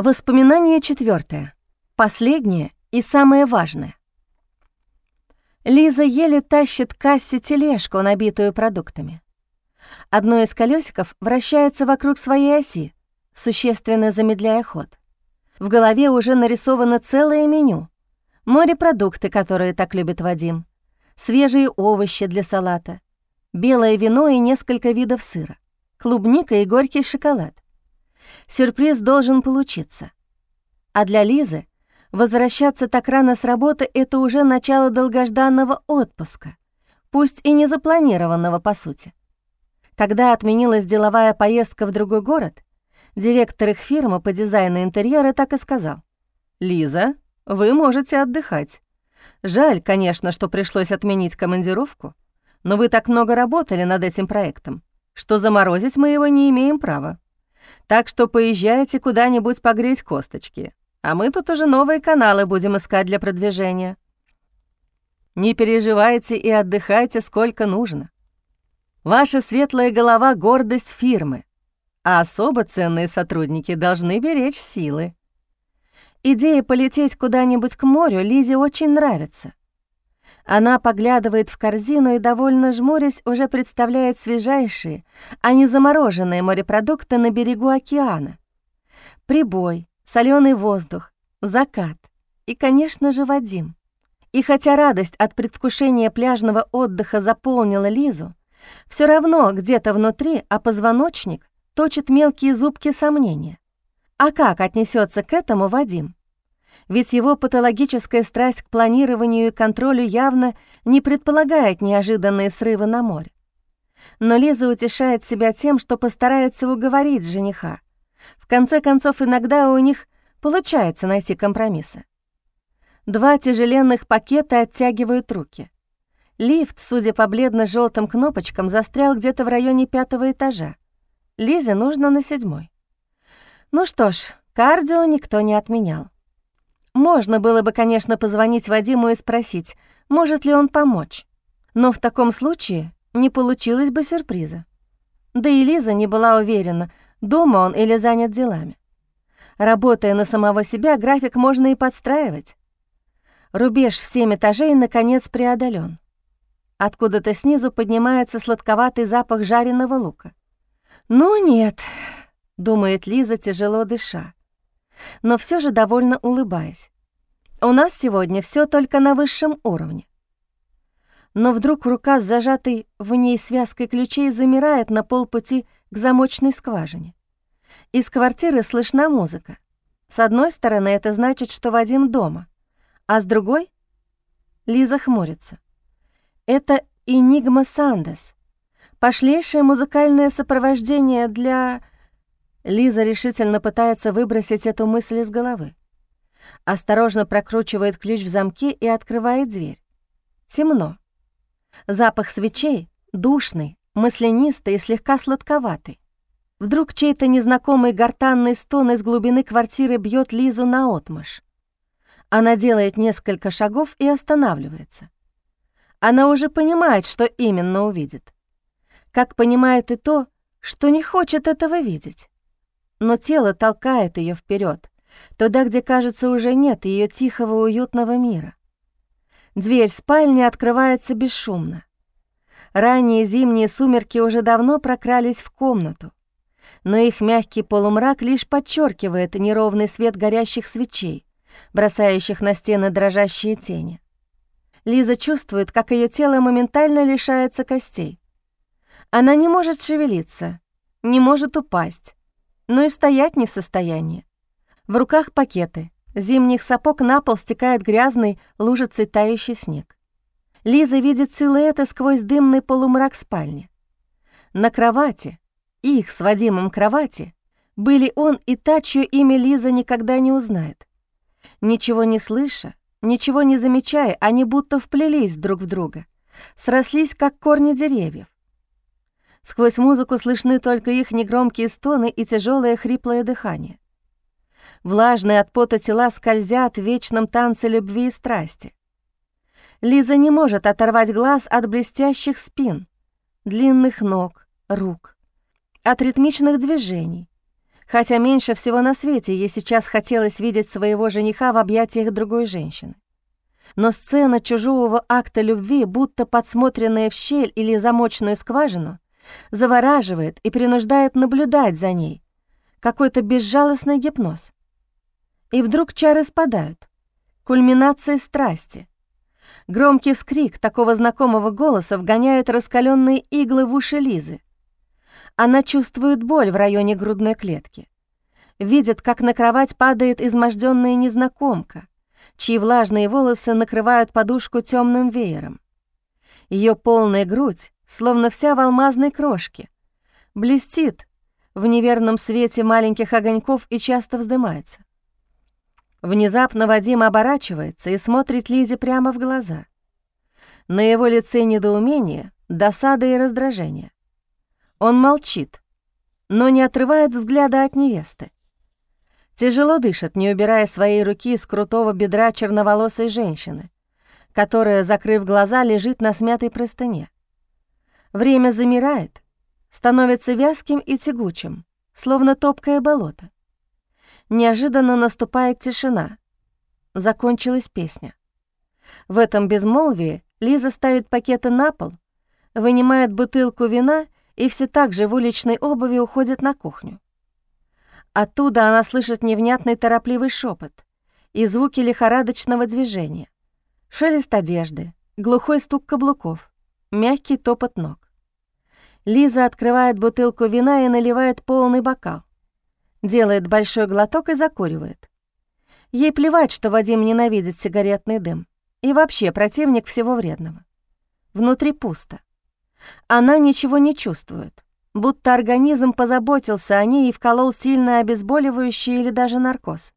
Воспоминание четвертое, Последнее и самое важное. Лиза еле тащит кассе тележку, набитую продуктами. Одно из колесиков вращается вокруг своей оси, существенно замедляя ход. В голове уже нарисовано целое меню. Морепродукты, которые так любит Вадим, свежие овощи для салата, белое вино и несколько видов сыра, клубника и горький шоколад. Сюрприз должен получиться. А для Лизы возвращаться так рано с работы — это уже начало долгожданного отпуска, пусть и не запланированного по сути. Когда отменилась деловая поездка в другой город, директор их фирмы по дизайну интерьера так и сказал. «Лиза, вы можете отдыхать. Жаль, конечно, что пришлось отменить командировку, но вы так много работали над этим проектом, что заморозить мы его не имеем права. Так что поезжайте куда-нибудь погреть косточки, а мы тут уже новые каналы будем искать для продвижения. Не переживайте и отдыхайте сколько нужно. Ваша светлая голова — гордость фирмы, а особо ценные сотрудники должны беречь силы. Идея полететь куда-нибудь к морю Лизе очень нравится. Она поглядывает в корзину и, довольно жмурясь, уже представляет свежайшие, а не замороженные морепродукты на берегу океана. Прибой, соленый воздух, закат и, конечно же, Вадим. И хотя радость от предвкушения пляжного отдыха заполнила Лизу, все равно где-то внутри, а позвоночник точит мелкие зубки сомнения. А как отнесется к этому Вадим? Ведь его патологическая страсть к планированию и контролю явно не предполагает неожиданные срывы на море. Но Лиза утешает себя тем, что постарается уговорить жениха, в конце концов, иногда у них получается найти компромиссы. Два тяжеленных пакета оттягивают руки. Лифт, судя по бледно желтым кнопочкам, застрял где-то в районе пятого этажа. Лизе нужно на седьмой. Ну что ж, кардио никто не отменял. Можно было бы, конечно, позвонить Вадиму и спросить, может ли он помочь. Но в таком случае не получилось бы сюрприза. Да и Лиза не была уверена, Дома он или занят делами. Работая на самого себя, график можно и подстраивать. Рубеж в семь этажей, наконец, преодолен. Откуда-то снизу поднимается сладковатый запах жареного лука. «Ну нет», — думает Лиза, тяжело дыша, но все же довольно улыбаясь. «У нас сегодня все только на высшем уровне». Но вдруг рука с зажатой в ней связкой ключей замирает на полпути к замочной скважине. Из квартиры слышна музыка. С одной стороны, это значит, что Вадим дома, а с другой — Лиза хмурится. Это «Энигма Сандес», пошлейшее музыкальное сопровождение для... Лиза решительно пытается выбросить эту мысль из головы. Осторожно прокручивает ключ в замке и открывает дверь. Темно. Запах свечей душный, маслянистый и слегка сладковатый. Вдруг чей-то незнакомый гортанный стон из глубины квартиры бьет Лизу наотмашь. Она делает несколько шагов и останавливается. Она уже понимает, что именно увидит. Как понимает и то, что не хочет этого видеть. Но тело толкает ее вперед, туда, где, кажется, уже нет ее тихого уютного мира. Дверь спальни открывается бесшумно. Ранние зимние сумерки уже давно прокрались в комнату, но их мягкий полумрак лишь подчеркивает неровный свет горящих свечей, бросающих на стены дрожащие тени. Лиза чувствует, как ее тело моментально лишается костей. Она не может шевелиться, не может упасть, но и стоять не в состоянии. В руках пакеты, зимних сапог на пол стекает грязный, лужицей тающий снег. Лиза видит силуэты сквозь дымный полумрак спальни. На кровати, их с Вадимом кровати, были он и та, чье имя Лиза никогда не узнает. Ничего не слыша, ничего не замечая, они будто вплелись друг в друга, срослись, как корни деревьев. Сквозь музыку слышны только их негромкие стоны и тяжелое хриплое дыхание. Влажные от пота тела скользят в вечном танце любви и страсти. Лиза не может оторвать глаз от блестящих спин, длинных ног, рук, от ритмичных движений, хотя меньше всего на свете ей сейчас хотелось видеть своего жениха в объятиях другой женщины. Но сцена чужого акта любви, будто подсмотренная в щель или замочную скважину, завораживает и принуждает наблюдать за ней. Какой-то безжалостный гипноз. И вдруг чары спадают. Кульминация страсти. Громкий вскрик такого знакомого голоса вгоняет раскаленные иглы в уши Лизы. Она чувствует боль в районе грудной клетки. Видит, как на кровать падает изможденная незнакомка, чьи влажные волосы накрывают подушку темным веером. Ее полная грудь, словно вся в алмазной крошке, блестит в неверном свете маленьких огоньков и часто вздымается. Внезапно Вадим оборачивается и смотрит Лизе прямо в глаза. На его лице недоумение, досада и раздражение. Он молчит, но не отрывает взгляда от невесты. Тяжело дышит, не убирая своей руки с крутого бедра черноволосой женщины, которая, закрыв глаза, лежит на смятой простыне. Время замирает, становится вязким и тягучим, словно топкое болото. Неожиданно наступает тишина. Закончилась песня. В этом безмолвии Лиза ставит пакеты на пол, вынимает бутылку вина и все так же в уличной обуви уходит на кухню. Оттуда она слышит невнятный торопливый шепот и звуки лихорадочного движения. Шелест одежды, глухой стук каблуков, мягкий топот ног. Лиза открывает бутылку вина и наливает полный бокал. Делает большой глоток и закуривает. Ей плевать, что Вадим ненавидит сигаретный дым и вообще противник всего вредного. Внутри пусто. Она ничего не чувствует, будто организм позаботился о ней и вколол сильное обезболивающее или даже наркоз.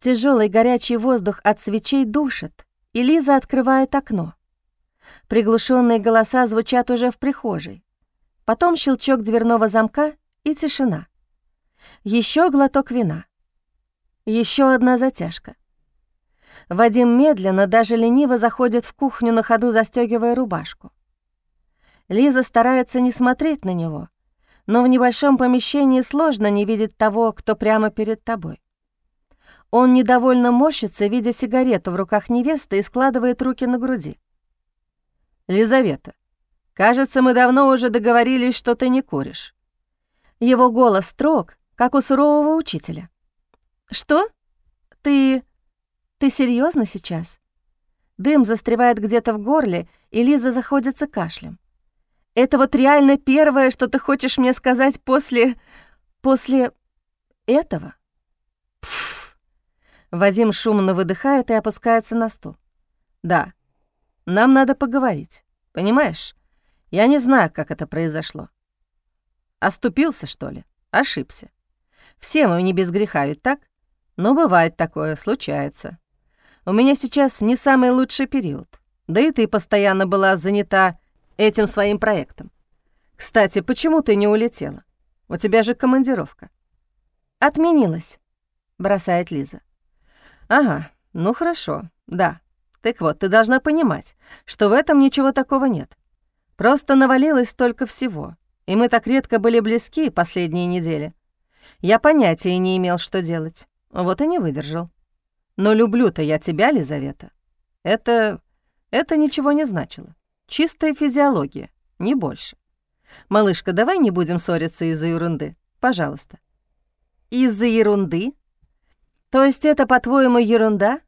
Тяжелый горячий воздух от свечей душит, и Лиза открывает окно. Приглушенные голоса звучат уже в прихожей. Потом щелчок дверного замка и тишина. Еще глоток вина. Еще одна затяжка. Вадим медленно, даже лениво заходит в кухню на ходу, застегивая рубашку. Лиза старается не смотреть на него, но в небольшом помещении сложно не видеть того, кто прямо перед тобой. Он недовольно морщится, видя сигарету в руках невесты и складывает руки на груди. «Лизавета, кажется, мы давно уже договорились, что ты не куришь». Его голос строг, как у сурового учителя. «Что? Ты... ты серьезно сейчас?» Дым застревает где-то в горле, и Лиза заходится кашлем. Это вот реально первое, что ты хочешь мне сказать после... после этого? Пф. Вадим шумно выдыхает и опускается на стул. Да, нам надо поговорить. Понимаешь? Я не знаю, как это произошло. Оступился, что ли? Ошибся. Все мы не без греха, ведь так? Но бывает такое, случается. У меня сейчас не самый лучший период. Да и ты постоянно была занята этим своим проектом. Кстати, почему ты не улетела? У тебя же командировка. Отменилась, бросает Лиза. Ага, ну хорошо, да. Так вот, ты должна понимать, что в этом ничего такого нет. Просто навалилось столько всего, и мы так редко были близки последние недели. Я понятия не имел, что делать, вот и не выдержал. Но люблю-то я тебя, Лизавета. Это... это ничего не значило. Чистая физиология, не больше. Малышка, давай не будем ссориться из-за ерунды, пожалуйста. Из-за ерунды? То есть это, по-твоему, ерунда?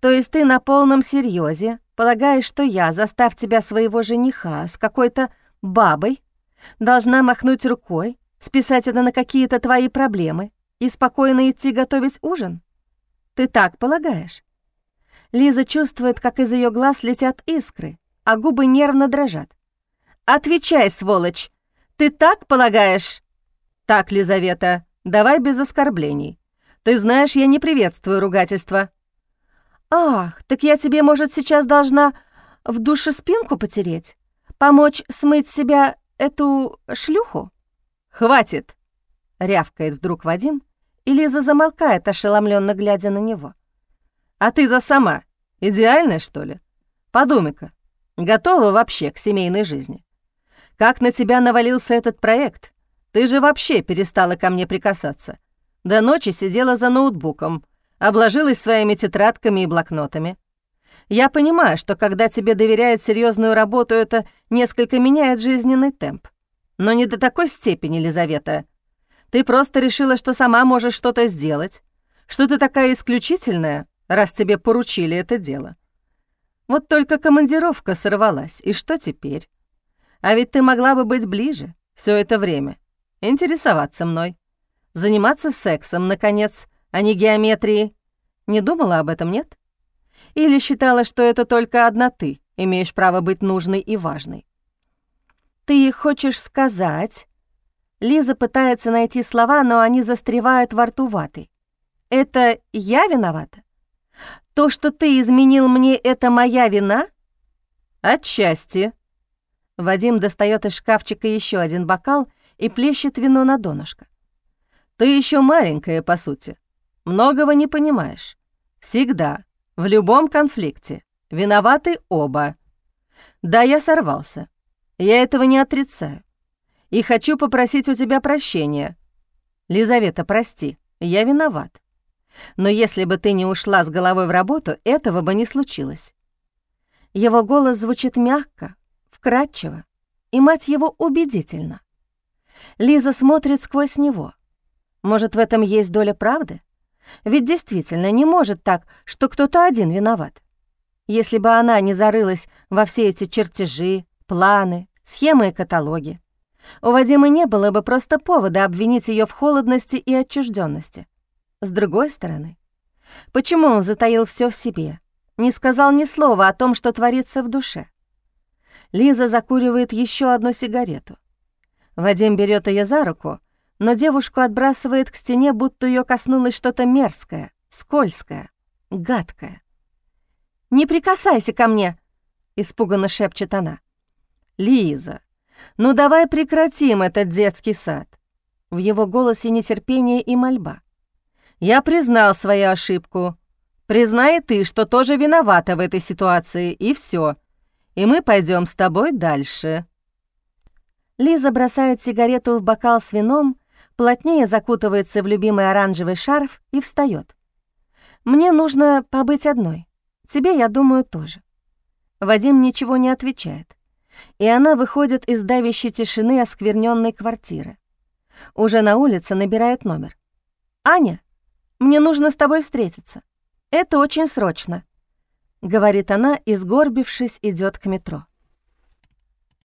То есть ты на полном серьезе полагаешь, что я, застав тебя своего жениха с какой-то бабой, должна махнуть рукой, списать это на какие-то твои проблемы и спокойно идти готовить ужин? Ты так полагаешь? Лиза чувствует, как из ее глаз летят искры, а губы нервно дрожат. «Отвечай, сволочь! Ты так полагаешь?» «Так, Лизавета, давай без оскорблений. Ты знаешь, я не приветствую ругательства». «Ах, так я тебе, может, сейчас должна в душе спинку потереть? Помочь смыть себя эту шлюху?» «Хватит!» — рявкает вдруг Вадим, и Лиза замолкает, ошеломленно глядя на него. «А ты-то сама идеальная, что ли? Подумай-ка, Готова вообще к семейной жизни? Как на тебя навалился этот проект? Ты же вообще перестала ко мне прикасаться. До ночи сидела за ноутбуком, обложилась своими тетрадками и блокнотами. Я понимаю, что когда тебе доверяют серьезную работу, это несколько меняет жизненный темп. Но не до такой степени, Елизавета. Ты просто решила, что сама можешь что-то сделать, что ты такая исключительная, раз тебе поручили это дело. Вот только командировка сорвалась, и что теперь? А ведь ты могла бы быть ближе все это время, интересоваться мной, заниматься сексом, наконец, а не геометрией. Не думала об этом, нет? Или считала, что это только одна ты имеешь право быть нужной и важной? Ты хочешь сказать... Лиза пытается найти слова, но они застревают во рту ватой. Это я виновата? То, что ты изменил мне, это моя вина? Отчасти. Вадим достает из шкафчика еще один бокал и плещет вино на донышко. Ты еще маленькая, по сути. Многого не понимаешь. Всегда, в любом конфликте, виноваты оба. Да, я сорвался. Я этого не отрицаю. И хочу попросить у тебя прощения. Лизавета, прости, я виноват. Но если бы ты не ушла с головой в работу, этого бы не случилось. Его голос звучит мягко, вкрадчиво, и мать его убедительно. Лиза смотрит сквозь него. Может, в этом есть доля правды? Ведь действительно не может так, что кто-то один виноват. Если бы она не зарылась во все эти чертежи, планы, схемы и каталоги, у Вадима не было бы просто повода обвинить ее в холодности и отчужденности. С другой стороны, почему он затаил все в себе, не сказал ни слова о том, что творится в душе? Лиза закуривает еще одну сигарету. Вадим берет ее за руку но девушку отбрасывает к стене, будто ее коснулось что-то мерзкое, скользкое, гадкое. «Не прикасайся ко мне!» — испуганно шепчет она. «Лиза, ну давай прекратим этот детский сад!» В его голосе нетерпение и мольба. «Я признал свою ошибку. Признай ты, что тоже виновата в этой ситуации, и все. И мы пойдем с тобой дальше». Лиза бросает сигарету в бокал с вином плотнее закутывается в любимый оранжевый шарф и встает. «Мне нужно побыть одной. Тебе, я думаю, тоже». Вадим ничего не отвечает, и она выходит из давящей тишины оскверненной квартиры. Уже на улице набирает номер. «Аня, мне нужно с тобой встретиться. Это очень срочно», — говорит она и, сгорбившись, идет к метро.